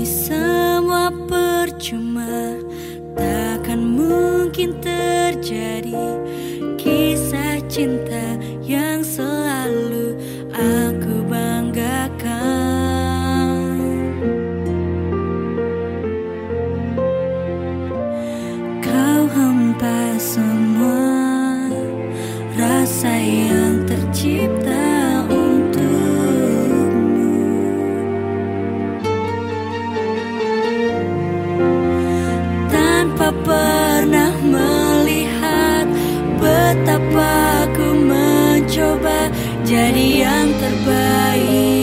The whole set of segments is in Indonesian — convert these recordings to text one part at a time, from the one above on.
Kini semua percuma Takkan mungkin terjadi. Kisah cinta pernah melihat Betapa ku mencoba Jadi yang terbaik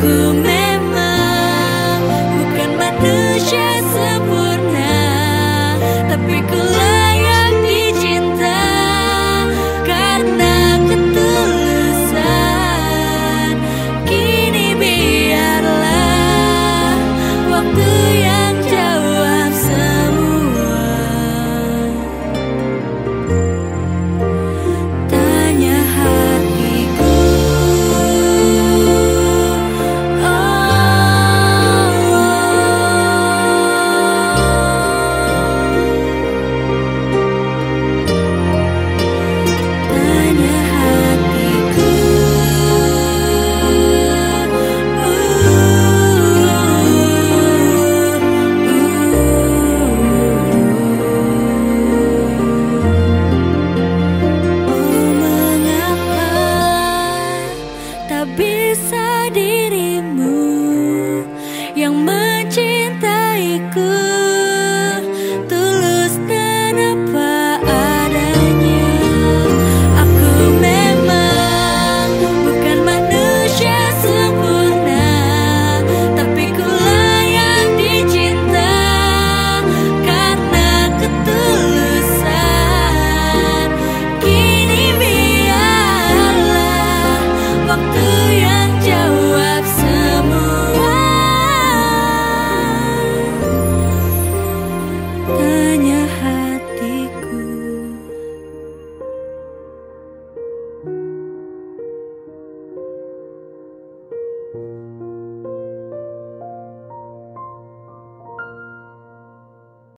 Who made